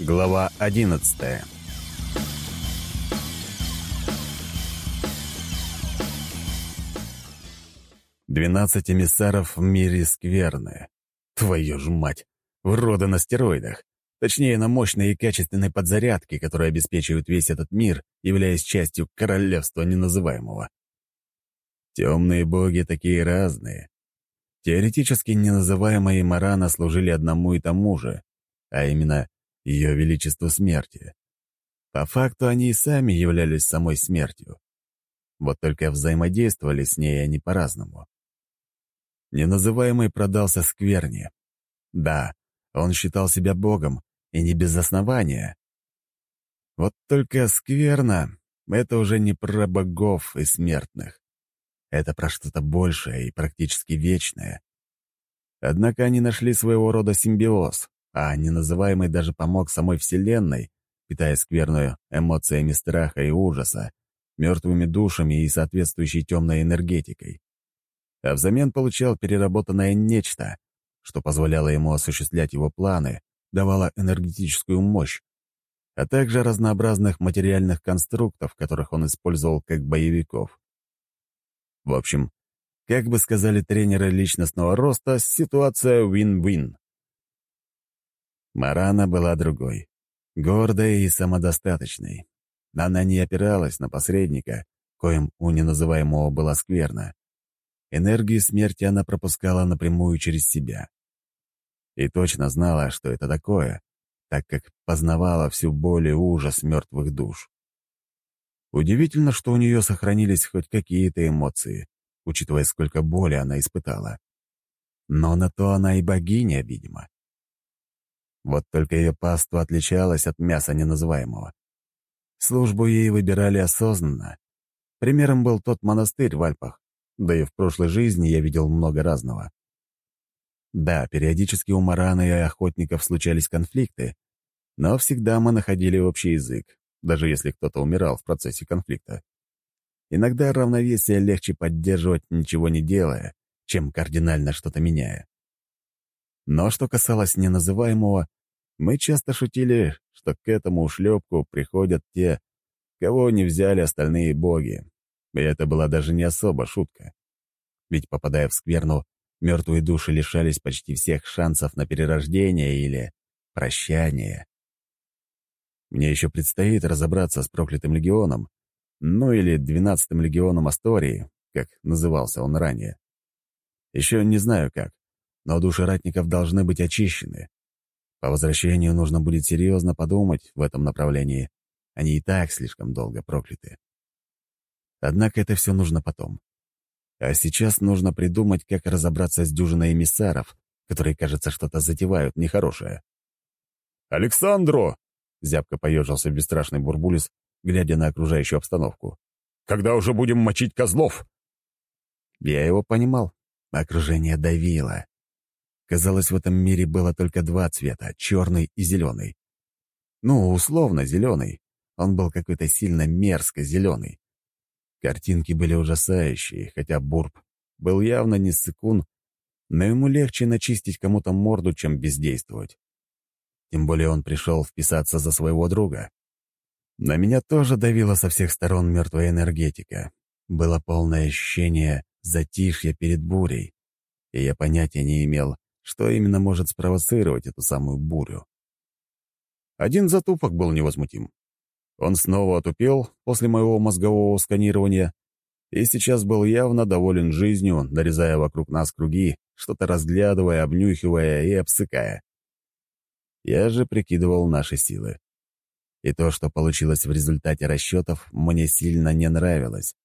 Глава 11 Двенадцать эмиссаров в мире скверны. Твою ж мать! Уроды на стероидах. Точнее, на мощной и качественной подзарядке, которая обеспечивает весь этот мир, являясь частью королевства неназываемого. Темные боги такие разные. Теоретически неназываемые Марана служили одному и тому же, а именно ее величеству смерти. По факту они и сами являлись самой смертью. Вот только взаимодействовали с ней они по-разному. Неназываемый продался скверне. Да, он считал себя богом, и не без основания. Вот только скверно — это уже не про богов и смертных. Это про что-то большее и практически вечное. Однако они нашли своего рода симбиоз, а неназываемый даже помог самой Вселенной, питая скверную эмоциями страха и ужаса, мертвыми душами и соответствующей темной энергетикой. А взамен получал переработанное нечто, что позволяло ему осуществлять его планы, давала энергетическую мощь, а также разнообразных материальных конструктов, которых он использовал как боевиков. В общем, как бы сказали тренеры личностного роста, ситуация win-win. Марана была другой, гордой и самодостаточной. Она не опиралась на посредника, коим у неназываемого была скверна. Энергию смерти она пропускала напрямую через себя и точно знала, что это такое, так как познавала всю боль и ужас мертвых душ. Удивительно, что у нее сохранились хоть какие-то эмоции, учитывая, сколько боли она испытала. Но на то она и богиня, видимо. Вот только ее паство отличалось от мяса неназываемого. Службу ей выбирали осознанно. Примером был тот монастырь в Альпах, да и в прошлой жизни я видел много разного. Да, периодически у Марана и охотников случались конфликты, но всегда мы находили общий язык, даже если кто-то умирал в процессе конфликта. Иногда равновесие легче поддерживать, ничего не делая, чем кардинально что-то меняя. Но что касалось неназываемого, мы часто шутили, что к этому ушлепку приходят те, кого не взяли остальные боги. И это была даже не особо шутка. Ведь, попадая в скверну, Мертвые души лишались почти всех шансов на перерождение или прощание. Мне еще предстоит разобраться с проклятым легионом, ну или двенадцатым легионом Астории, как назывался он ранее. Еще не знаю как, но души ратников должны быть очищены. По возвращению нужно будет серьезно подумать в этом направлении. Они и так слишком долго прокляты. Однако это все нужно потом. А сейчас нужно придумать, как разобраться с дюжиной эмиссаров, которые, кажется, что-то затевают нехорошее. «Александро!» — зябко поежился бесстрашный Бурбулис, глядя на окружающую обстановку. «Когда уже будем мочить козлов?» Я его понимал. Окружение давило. Казалось, в этом мире было только два цвета — черный и зеленый. Ну, условно, зеленый. Он был какой-то сильно мерзко зеленый. Картинки были ужасающие, хотя Бурб был явно не сыкун, но ему легче начистить кому-то морду, чем бездействовать. Тем более он пришел вписаться за своего друга. На меня тоже давила со всех сторон мертвая энергетика. Было полное ощущение затишья перед бурей, и я понятия не имел, что именно может спровоцировать эту самую бурю. Один затупок был невозмутим. Он снова отупел после моего мозгового сканирования и сейчас был явно доволен жизнью, нарезая вокруг нас круги, что-то разглядывая, обнюхивая и обсыкая. Я же прикидывал наши силы. И то, что получилось в результате расчетов, мне сильно не нравилось.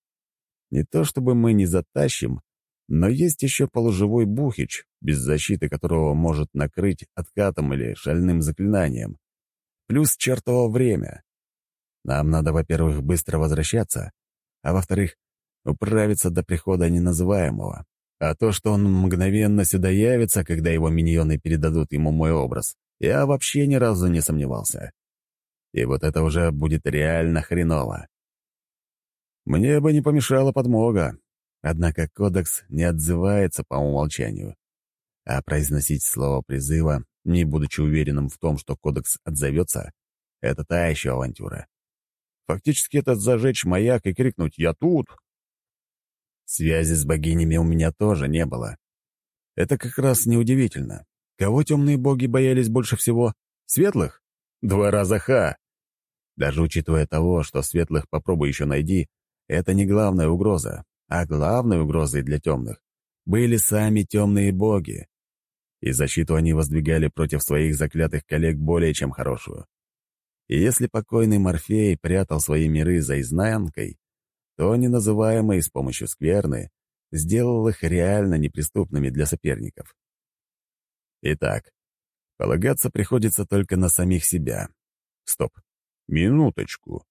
Не то чтобы мы не затащим, но есть еще полуживой бухич, без защиты которого может накрыть откатом или шальным заклинанием. Плюс чертово время. Нам надо, во-первых, быстро возвращаться, а во-вторых, управиться до прихода неназываемого. А то, что он мгновенно сюда явится, когда его миньоны передадут ему мой образ, я вообще ни разу не сомневался. И вот это уже будет реально хреново. Мне бы не помешала подмога, однако кодекс не отзывается по умолчанию, а произносить слово призыва не будучи уверенным в том, что кодекс отзовется, это та еще авантюра. Фактически это зажечь маяк и крикнуть «Я тут!». Связи с богинями у меня тоже не было. Это как раз неудивительно. Кого темные боги боялись больше всего? Светлых? Два раза ха! Даже учитывая того, что светлых попробуй еще найди, это не главная угроза, а главной угрозой для темных были сами темные боги. И защиту они воздвигали против своих заклятых коллег более чем хорошую. И если покойный Морфей прятал свои миры за изнанкой, то неназываемый с помощью скверны сделал их реально неприступными для соперников. Итак, полагаться приходится только на самих себя. Стоп. Минуточку.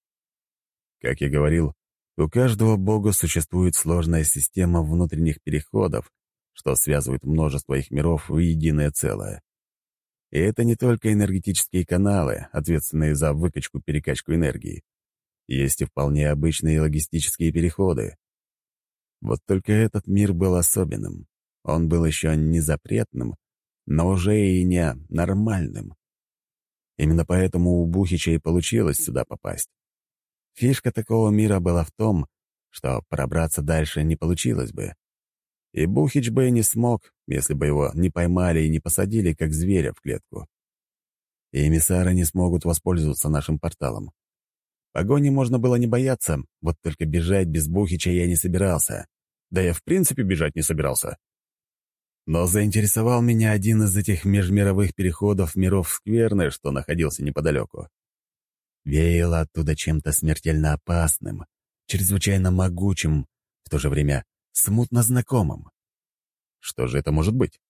Как я говорил, у каждого бога существует сложная система внутренних переходов, что связывает множество их миров в единое целое. И это не только энергетические каналы, ответственные за выкачку-перекачку энергии. Есть и вполне обычные логистические переходы. Вот только этот мир был особенным. Он был еще не запретным, но уже и не нормальным. Именно поэтому у Бухича и получилось сюда попасть. Фишка такого мира была в том, что пробраться дальше не получилось бы. И Бухич бы не смог, если бы его не поймали и не посадили, как зверя в клетку. И эмиссары не смогут воспользоваться нашим порталом. Погони можно было не бояться, вот только бежать без Бухича я не собирался. Да я в принципе бежать не собирался. Но заинтересовал меня один из этих межмировых переходов миров Скверны, что находился неподалеку. Веяло оттуда чем-то смертельно опасным, чрезвычайно могучим, в то же время смутно знакомым. Что же это может быть?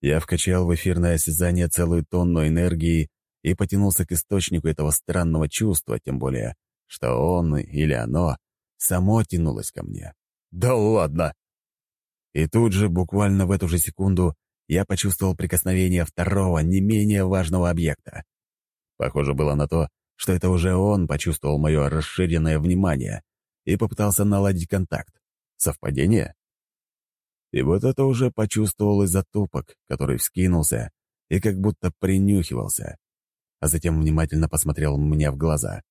Я вкачал в эфирное осязание целую тонну энергии и потянулся к источнику этого странного чувства, тем более, что он или оно само тянулось ко мне. «Да ладно!» И тут же, буквально в эту же секунду, я почувствовал прикосновение второго, не менее важного объекта. Похоже было на то, что это уже он почувствовал мое расширенное внимание и попытался наладить контакт. Совпадение? И вот это уже почувствовал и затупок, который вскинулся и как будто принюхивался, а затем внимательно посмотрел мне в глаза.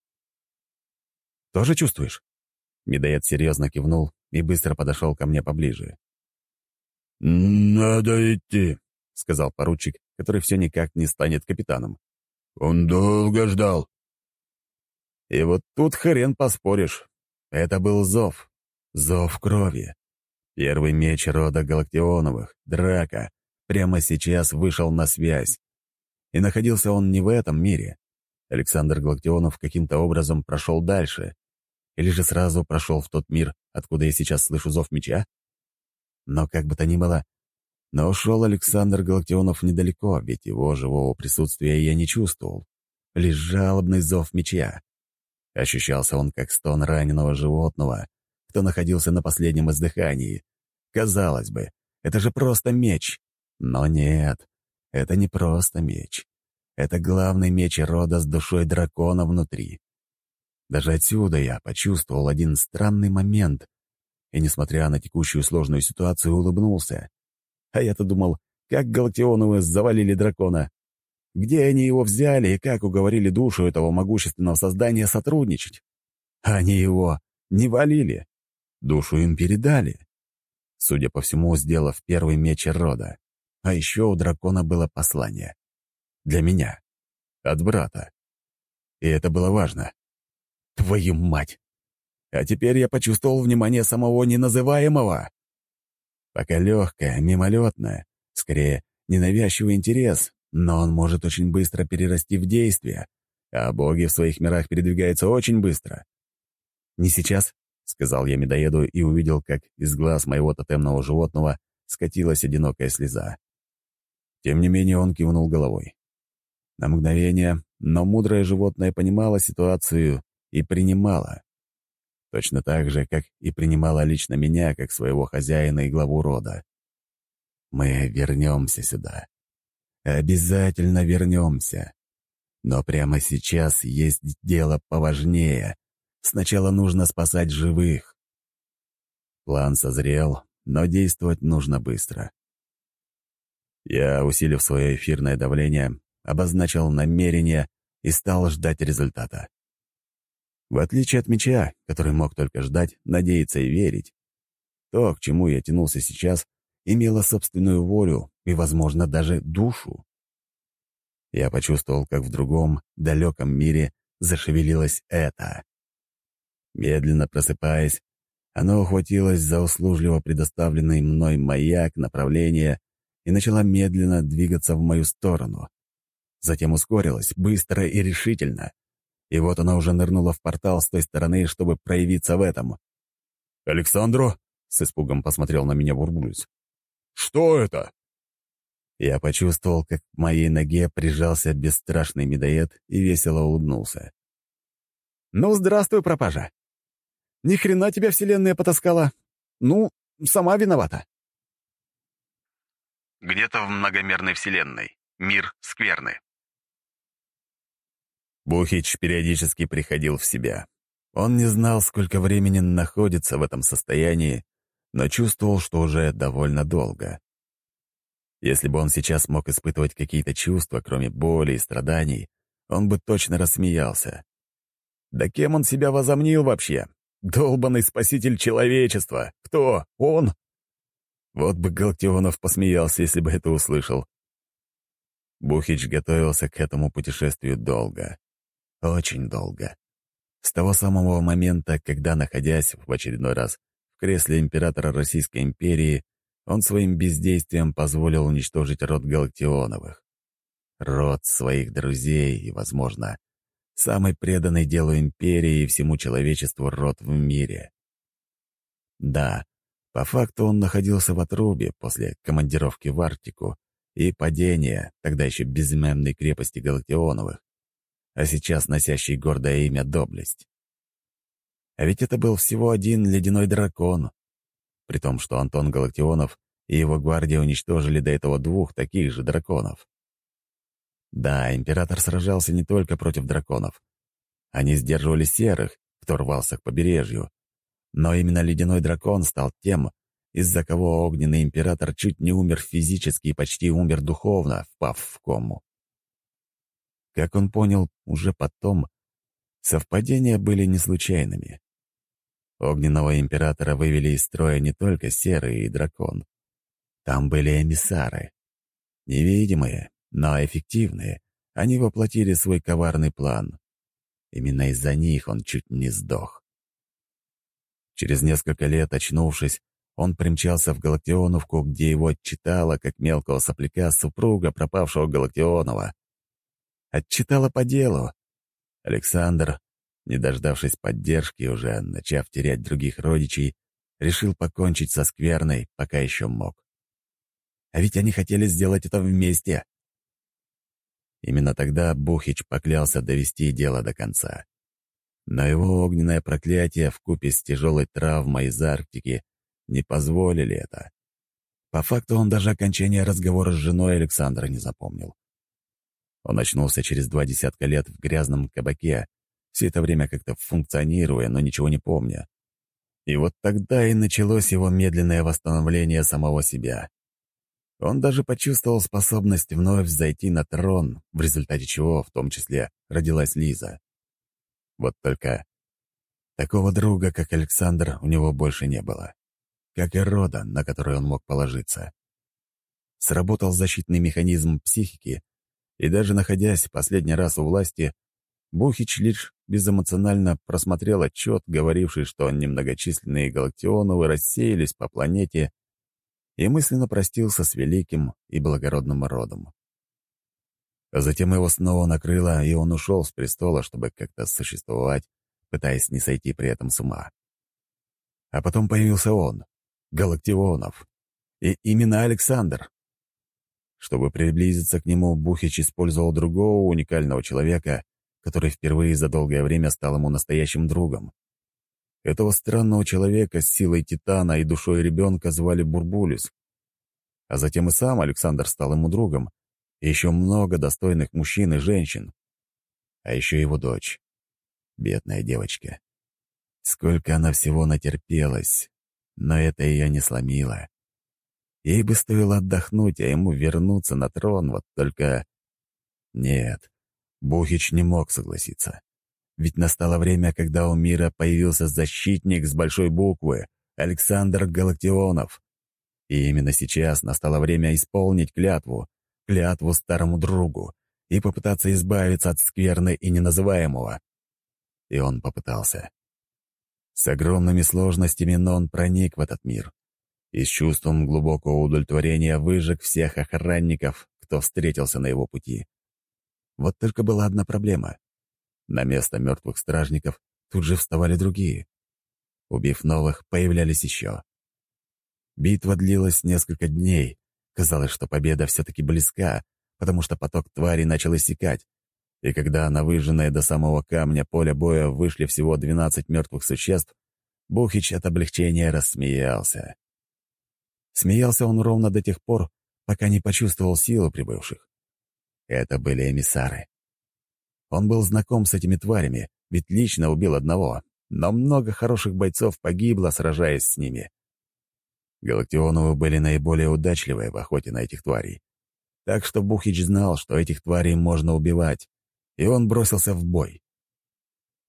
«Тоже чувствуешь?» Медоед серьезно кивнул и быстро подошел ко мне поближе. «Надо идти», — сказал поручик, который все никак не станет капитаном. «Он долго ждал». И вот тут хрен поспоришь. Это был зов, Зов крови. Первый меч рода Галактионовых, Драка, прямо сейчас вышел на связь. И находился он не в этом мире. Александр Галактионов каким-то образом прошел дальше. Или же сразу прошел в тот мир, откуда я сейчас слышу зов меча? Но как бы то ни было, но ушел Александр Галактионов недалеко, ведь его живого присутствия я не чувствовал. Лишь жалобный зов меча. Ощущался он как стон раненого животного, кто находился на последнем издыхании. Казалось бы, это же просто меч. Но нет, это не просто меч. Это главный меч рода с душой дракона внутри. Даже отсюда я почувствовал один странный момент и, несмотря на текущую сложную ситуацию, улыбнулся. А я-то думал, как Галактионовы завалили дракона. Где они его взяли и как уговорили душу этого могущественного создания сотрудничать? Они его не валили. Душу им передали. Судя по всему, сделав первый меч рода. А еще у дракона было послание. Для меня. От брата. И это было важно. Твою мать! А теперь я почувствовал внимание самого неназываемого. Пока легкое, мимолетное, скорее, ненавязчивый интерес, но он может очень быстро перерасти в действие, а боги в своих мирах передвигаются очень быстро. Не сейчас, — сказал я медоеду и увидел, как из глаз моего тотемного животного скатилась одинокая слеза. Тем не менее он кивнул головой. На мгновение, но мудрое животное понимало ситуацию и принимало. Точно так же, как и принимала лично меня, как своего хозяина и главу рода. Мы вернемся сюда. Обязательно вернемся. Но прямо сейчас есть дело поважнее, Сначала нужно спасать живых. План созрел, но действовать нужно быстро. Я, усилив свое эфирное давление, обозначил намерение и стал ждать результата. В отличие от меча, который мог только ждать, надеяться и верить, то, к чему я тянулся сейчас, имело собственную волю и, возможно, даже душу. Я почувствовал, как в другом, далеком мире зашевелилось это. Медленно просыпаясь, оно ухватилось за услужливо предоставленный мной маяк направления и начала медленно двигаться в мою сторону. Затем ускорилась, быстро и решительно. И вот она уже нырнула в портал с той стороны, чтобы проявиться в этом. «Александру?» — с испугом посмотрел на меня Бурбулис. «Что это?» Я почувствовал, как к моей ноге прижался бесстрашный медоед и весело улыбнулся. «Ну, здравствуй, пропажа! Ни хрена тебя вселенная потаскала! Ну, сама виновата!» Где-то в многомерной вселенной. Мир скверны. Бухич периодически приходил в себя. Он не знал, сколько времени находится в этом состоянии, но чувствовал, что уже довольно долго. Если бы он сейчас мог испытывать какие-то чувства, кроме боли и страданий, он бы точно рассмеялся. Да кем он себя возомнил вообще? Долбанный спаситель человечества. Кто? Он? Вот бы Галактионов посмеялся, если бы это услышал. Бухич готовился к этому путешествию долго. Очень долго. С того самого момента, когда, находясь в очередной раз кресле императора Российской империи, он своим бездействием позволил уничтожить род Галактионовых. Род своих друзей и, возможно, самый преданный делу империи и всему человечеству род в мире. Да, по факту он находился в отрубе после командировки в Арктику и падения, тогда еще безымянной крепости Галактионовых, а сейчас носящей гордое имя Доблесть. А ведь это был всего один ледяной дракон, при том, что Антон Галактионов и его гвардия уничтожили до этого двух таких же драконов. Да, император сражался не только против драконов. Они сдерживали серых, кто рвался к побережью, но именно ледяной дракон стал тем, из-за кого огненный император чуть не умер физически и почти умер духовно, впав в кому. Как он понял уже потом, совпадения были не случайными. Огненного императора вывели из строя не только серый и дракон. Там были эмиссары. Невидимые, но эффективные. Они воплотили свой коварный план. Именно из-за них он чуть не сдох. Через несколько лет, очнувшись, он примчался в Галактионовку, где его отчитала, как мелкого сопляка, супруга пропавшего Галактионова. Отчитала по делу. Александр, не дождавшись поддержки, уже начав терять других родичей, решил покончить со скверной, пока еще мог. А ведь они хотели сделать это вместе. Именно тогда Бухич поклялся довести дело до конца. Но его огненное проклятие вкупе с тяжелой травмой из Арктики не позволили это. По факту он даже окончания разговора с женой Александра не запомнил. Он очнулся через два десятка лет в грязном кабаке, все это время как-то функционируя, но ничего не помня. И вот тогда и началось его медленное восстановление самого себя. Он даже почувствовал способность вновь зайти на трон, в результате чего, в том числе, родилась Лиза. Вот только такого друга, как Александр, у него больше не было. Как и рода, на который он мог положиться. Сработал защитный механизм психики, и даже находясь последний раз у власти, Бухич лишь безэмоционально просмотрел отчет, говоривший, что немногочисленные галактионовы рассеялись по планете, и мысленно простился с великим и благородным родом. Затем его снова накрыло, и он ушел с престола, чтобы как-то существовать, пытаясь не сойти при этом с ума. А потом появился он, Галактионов. И именно Александр. Чтобы приблизиться к нему, Бухич использовал другого уникального человека, который впервые за долгое время стал ему настоящим другом. Этого странного человека с силой титана и душой ребенка звали Бурбулис. А затем и сам Александр стал ему другом, еще много достойных мужчин и женщин. А еще его дочь. Бедная девочка. Сколько она всего натерпелась, но это ее не сломило. Ей бы стоило отдохнуть, а ему вернуться на трон, вот только... Нет, Бухич не мог согласиться. Ведь настало время, когда у мира появился защитник с большой буквы, Александр Галактионов. И именно сейчас настало время исполнить клятву, клятву старому другу, и попытаться избавиться от скверны и неназываемого. И он попытался. С огромными сложностями, но он проник в этот мир и с чувством глубокого удовлетворения выжег всех охранников, кто встретился на его пути. Вот только была одна проблема. На место мертвых стражников тут же вставали другие. Убив новых, появлялись еще. Битва длилась несколько дней. Казалось, что победа все-таки близка, потому что поток тварей начал иссякать. И когда на выжженное до самого камня поле боя вышли всего 12 мертвых существ, Бухич от облегчения рассмеялся. Смеялся он ровно до тех пор, пока не почувствовал силу прибывших. Это были эмиссары. Он был знаком с этими тварями, ведь лично убил одного, но много хороших бойцов погибло, сражаясь с ними. Галактионовы были наиболее удачливые в охоте на этих тварей. Так что Бухич знал, что этих тварей можно убивать, и он бросился в бой.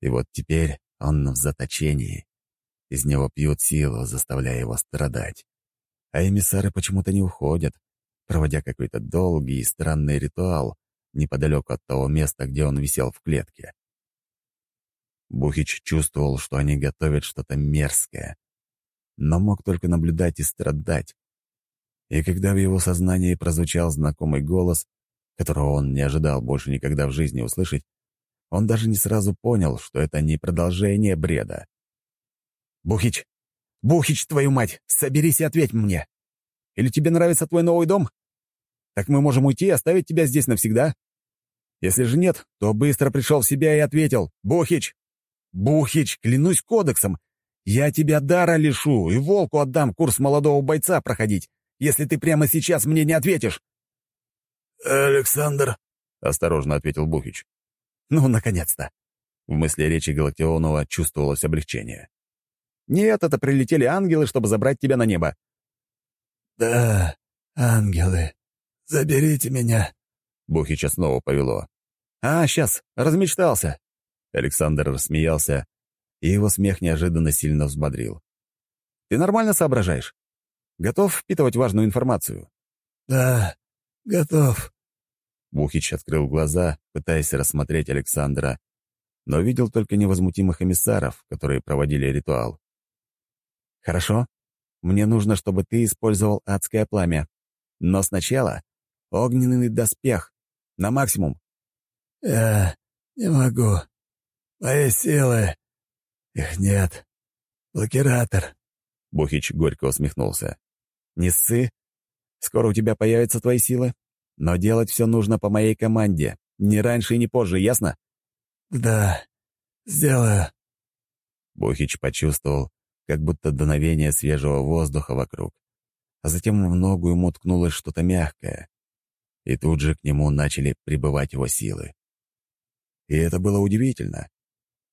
И вот теперь он в заточении. Из него пьют силу, заставляя его страдать. А эмиссары почему-то не уходят, проводя какой-то долгий и странный ритуал неподалеку от того места, где он висел в клетке. Бухич чувствовал, что они готовят что-то мерзкое, но мог только наблюдать и страдать. И когда в его сознании прозвучал знакомый голос, которого он не ожидал больше никогда в жизни услышать, он даже не сразу понял, что это не продолжение бреда. «Бухич! Бухич, твою мать! Соберись и ответь мне! Или тебе нравится твой новый дом? Так мы можем уйти и оставить тебя здесь навсегда. Если же нет, то быстро пришел в себя и ответил «Бухич! Бухич, клянусь кодексом, я тебя дара лишу и волку отдам курс молодого бойца проходить, если ты прямо сейчас мне не ответишь». «Александр», — осторожно ответил Бухич. «Ну, наконец-то!» В мысли речи Галактионова чувствовалось облегчение. «Нет, это прилетели ангелы, чтобы забрать тебя на небо». «Да, ангелы, заберите меня», — Бухича снова повело. «А, сейчас, размечтался». Александр рассмеялся, и его смех неожиданно сильно взбодрил. «Ты нормально соображаешь? Готов впитывать важную информацию?» «Да, готов». Бухич открыл глаза, пытаясь рассмотреть Александра, но видел только невозмутимых эмиссаров, которые проводили ритуал. «Хорошо. Мне нужно, чтобы ты использовал адское пламя. Но сначала огненный доспех. На максимум». «Я не могу. Мои силы... Их нет. Блокиратор». Бухич горько усмехнулся. «Не ссы. Скоро у тебя появятся твои силы. Но делать все нужно по моей команде. Не раньше и не позже, ясно?» «Да, сделаю». Бухич почувствовал, как будто дуновение свежего воздуха вокруг. А затем в ногу ему ткнулось что-то мягкое. И тут же к нему начали прибывать его силы. И это было удивительно.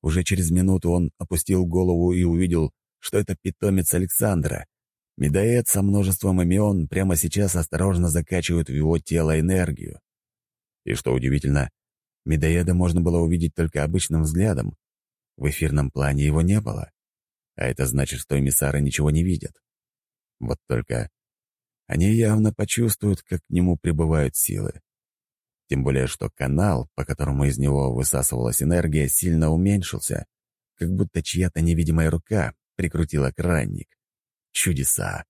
Уже через минуту он опустил голову и увидел, что это питомец Александра. Медоед со множеством имен прямо сейчас осторожно закачивают в его тело энергию. И что удивительно, медоеда можно было увидеть только обычным взглядом. В эфирном плане его не было. А это значит, что эмиссары ничего не видят. Вот только они явно почувствуют, как к нему прибывают силы. Тем более, что канал, по которому из него высасывалась энергия, сильно уменьшился, как будто чья-то невидимая рука прикрутила кранник. Чудеса!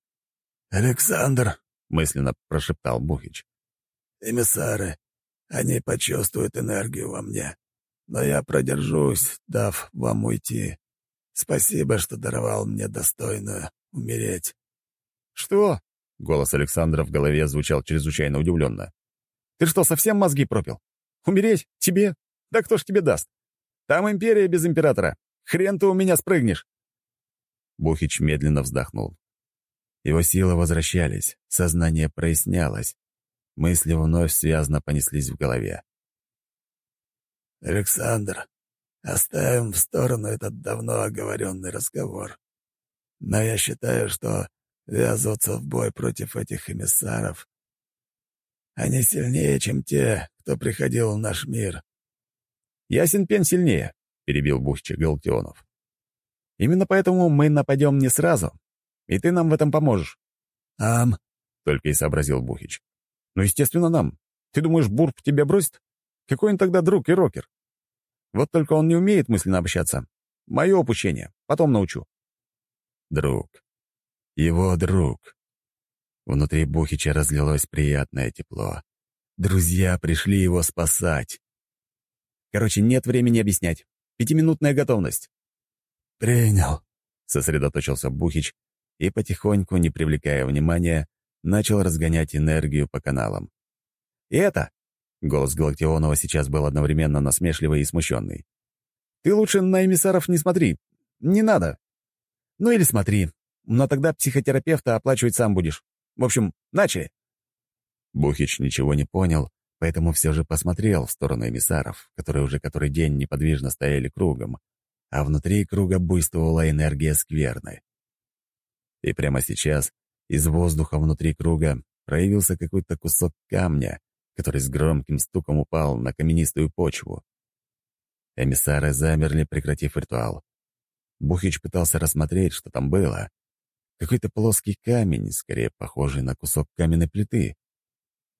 «Александр!» — мысленно прошептал Бухич. «Эмиссары, они почувствуют энергию во мне, но я продержусь, дав вам уйти. Спасибо, что даровал мне достойно умереть». «Что?» — голос Александра в голове звучал чрезвычайно удивленно. «Ты что, совсем мозги пропил? Умереть? Тебе? Да кто ж тебе даст? Там империя без императора. Хрен ты у меня спрыгнешь!» Бухич медленно вздохнул. Его силы возвращались, сознание прояснялось. Мысли вновь связно понеслись в голове. «Александр, Оставим в сторону этот давно оговоренный разговор. Но я считаю, что ввязываться в бой против этих эмиссаров. Они сильнее, чем те, кто приходил в наш мир». «Ясен пен сильнее», — перебил Бухчик Галактионов. «Именно поэтому мы нападем не сразу, и ты нам в этом поможешь». «Ам?» — только и сообразил Бухич. «Ну, естественно, нам. Ты думаешь, Бурб тебя бросит? Какой он тогда друг и рокер? Вот только он не умеет мысленно общаться. Мое упущение. Потом научу». Друг. Его друг. Внутри Бухича разлилось приятное тепло. Друзья пришли его спасать. Короче, нет времени объяснять. Пятиминутная готовность. «Принял», — сосредоточился Бухич и, потихоньку, не привлекая внимания, начал разгонять энергию по каналам. «И это...» — голос Галактионова сейчас был одновременно насмешливый и смущенный. «Ты лучше на эмиссаров не смотри. Не надо. Ну или смотри, но тогда психотерапевта оплачивать сам будешь. В общем, начали». Бухич ничего не понял, поэтому все же посмотрел в сторону эмиссаров, которые уже который день неподвижно стояли кругом, а внутри круга буйствовала энергия скверны. И прямо сейчас из воздуха внутри круга проявился какой-то кусок камня, который с громким стуком упал на каменистую почву. Эмиссары замерли, прекратив ритуал. Бухич пытался рассмотреть, что там было. Какой-то плоский камень, скорее похожий на кусок каменной плиты.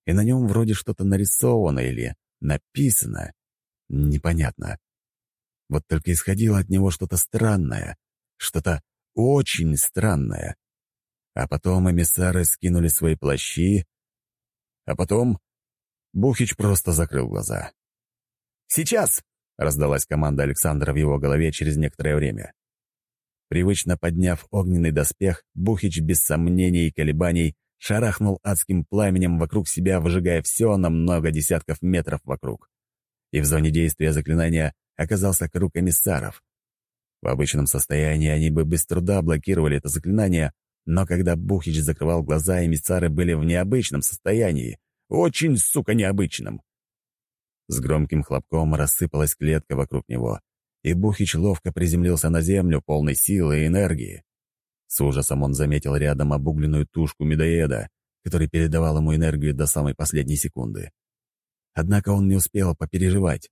И на нем вроде что-то нарисовано или написано. Непонятно. Вот только исходило от него что-то странное, что-то очень странное. А потом эмиссары скинули свои плащи, а потом Бухич просто закрыл глаза. «Сейчас!» — раздалась команда Александра в его голове через некоторое время. Привычно подняв огненный доспех, Бухич без сомнений и колебаний шарахнул адским пламенем вокруг себя, выжигая все на много десятков метров вокруг. И в зоне действия заклинания оказался круг эмиссаров. В обычном состоянии они бы без труда блокировали это заклинание, но когда Бухич закрывал глаза, эмиссары были в необычном состоянии. Очень, сука, необычном. С громким хлопком рассыпалась клетка вокруг него, и Бухич ловко приземлился на землю, полной силы и энергии. С ужасом он заметил рядом обугленную тушку медоеда, который передавал ему энергию до самой последней секунды. Однако он не успел попереживать.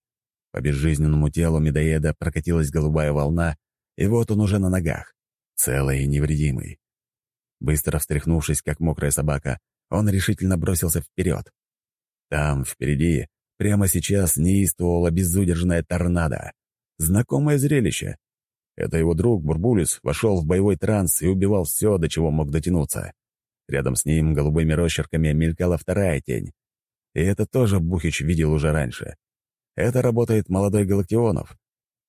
По безжизненному телу медоеда прокатилась голубая волна, и вот он уже на ногах, целый и невредимый. Быстро встряхнувшись, как мокрая собака, он решительно бросился вперед. Там, впереди, прямо сейчас неистовала безудержная торнадо. Знакомое зрелище. Это его друг Бурбулис вошел в боевой транс и убивал все, до чего мог дотянуться. Рядом с ним голубыми росчерками мелькала вторая тень. И это тоже Бухич видел уже раньше. Это работает молодой Галактионов.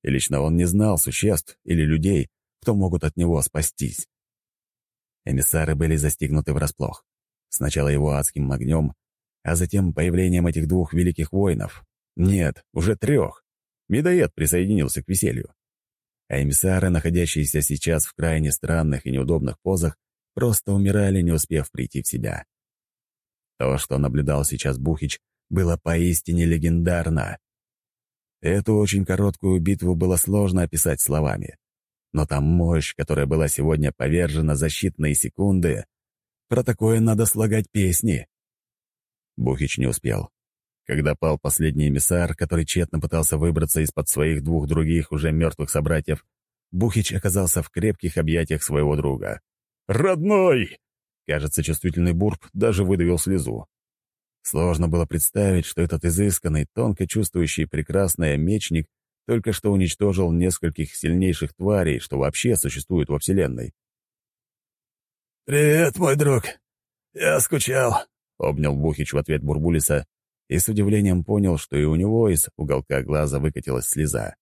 И лично он не знал существ или людей, кто могут от него спастись. Эмиссары были застигнуты врасплох. Сначала его адским огнем, а затем появлением этих двух великих воинов. Нет, уже трех. Медоед присоединился к веселью. А эмиссары, находящиеся сейчас в крайне странных и неудобных позах, просто умирали, не успев прийти в себя. То, что наблюдал сейчас Бухич, было поистине легендарно. Эту очень короткую битву было сложно описать словами. Но та мощь, которая была сегодня повержена за считанные секунды, про такое надо слагать песни. Бухич не успел. Когда пал последний эмиссар, который тщетно пытался выбраться из-под своих двух других уже мертвых собратьев, Бухич оказался в крепких объятиях своего друга. «Родной!» Кажется, чувствительный бурб даже выдавил слезу. Сложно было представить, что этот изысканный, тонко чувствующий прекрасный мечник только что уничтожил нескольких сильнейших тварей, что вообще существуют во Вселенной. «Привет, мой друг. Я скучал», — обнял Бухич в ответ Бурбулиса и с удивлением понял, что и у него из уголка глаза выкатилась слеза.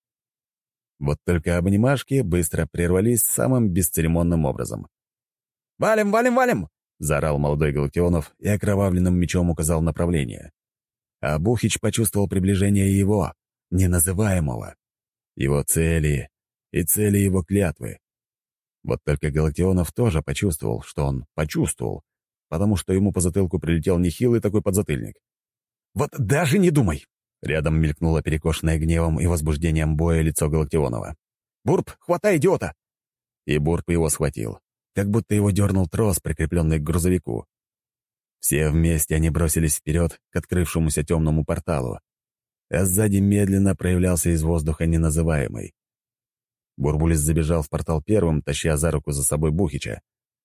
Вот только обнимашки быстро прервались самым бесцеремонным образом. «Валим, валим, валим!» — заорал молодой Галактионов и окровавленным мечом указал направление. А Бухич почувствовал приближение его, неназываемого, его цели и цели его клятвы. Вот только Галактионов тоже почувствовал, что он почувствовал, потому что ему по затылку прилетел нехилый такой подзатыльник. Вот даже не думай!» Рядом мелькнуло перекошенное гневом и возбуждением боя лицо Галактионова. «Бурб, хватай идиота!» И Бурб его схватил. как будто его дернул трос, прикрепленный к грузовику. Все вместе они бросились вперед к открывшемуся темному порталу, а сзади медленно проявлялся из воздуха неназываемый. Бурбулис забежал в портал первым, таща за руку за собой Бухича.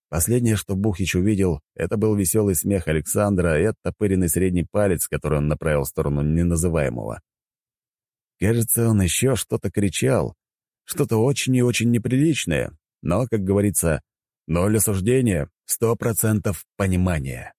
Последнее, что Бухич увидел, это был веселый смех Александра и оттопыренный средний палец, который он направил в сторону неназываемого. Кажется, он еще что-то кричал, что-то очень и очень неприличное, но, как говорится, ноль осуждения, сто процентов понимания.